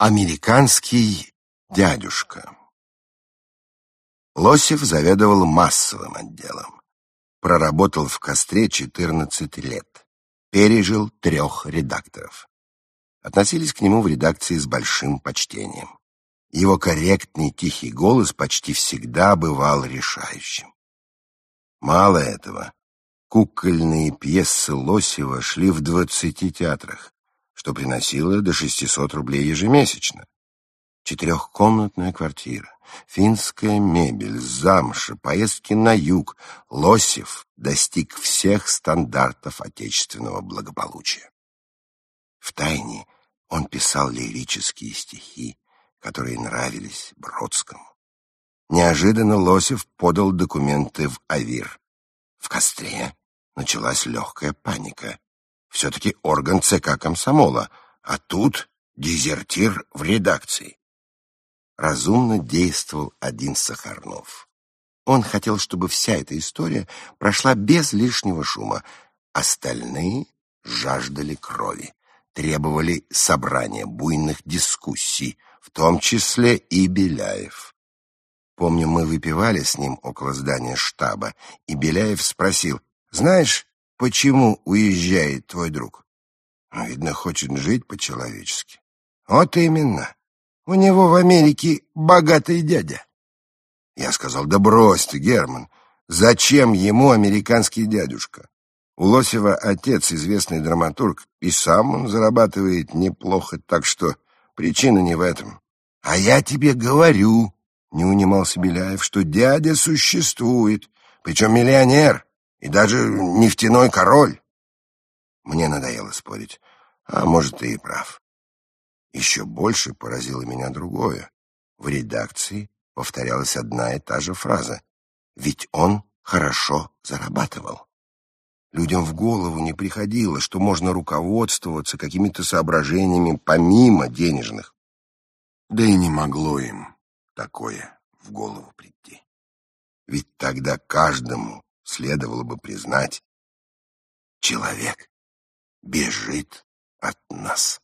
Американский дядюшка. Лосев заведовал массовым отделом. Проработал в костре 14 лет. Пережил трех редакторов. Относились к нему в редакции с большим почтением. Его корректный тихий голос почти всегда бывал решающим. Мало этого, кукольные пьесы Лосева шли в двадцати театрах что приносило до 600 рублей ежемесячно. Четырехкомнатная квартира, финская мебель, замша, поездки на юг. Лосев достиг всех стандартов отечественного благополучия. Втайне он писал лирические стихи, которые нравились Бродскому. Неожиданно Лосев подал документы в АВИР. В Костре началась легкая паника все-таки орган ЦК комсомола, а тут дезертир в редакции. Разумно действовал один Сахарнов. Он хотел, чтобы вся эта история прошла без лишнего шума. Остальные жаждали крови, требовали собрания буйных дискуссий, в том числе и Беляев. Помню, мы выпивали с ним около здания штаба, и Беляев спросил, «Знаешь, почему уезжает твой друг? Ну, видно, хочет жить по-человечески. Вот именно. У него в Америке богатый дядя. Я сказал, да брось ты, Герман. Зачем ему американский дядюшка? У Лосева отец известный драматург, и сам он зарабатывает неплохо, так что причина не в этом. А я тебе говорю, не унимался Беляев, что дядя существует, причем миллионер и даже нефтяной король. Мне надоело спорить, а может, ты и прав. Еще больше поразило меня другое. В редакции повторялась одна и та же фраза. Ведь он хорошо зарабатывал. Людям в голову не приходило, что можно руководствоваться какими-то соображениями помимо денежных. Да и не могло им такое в голову прийти. Ведь тогда каждому следовало бы признать, человек бежит от нас.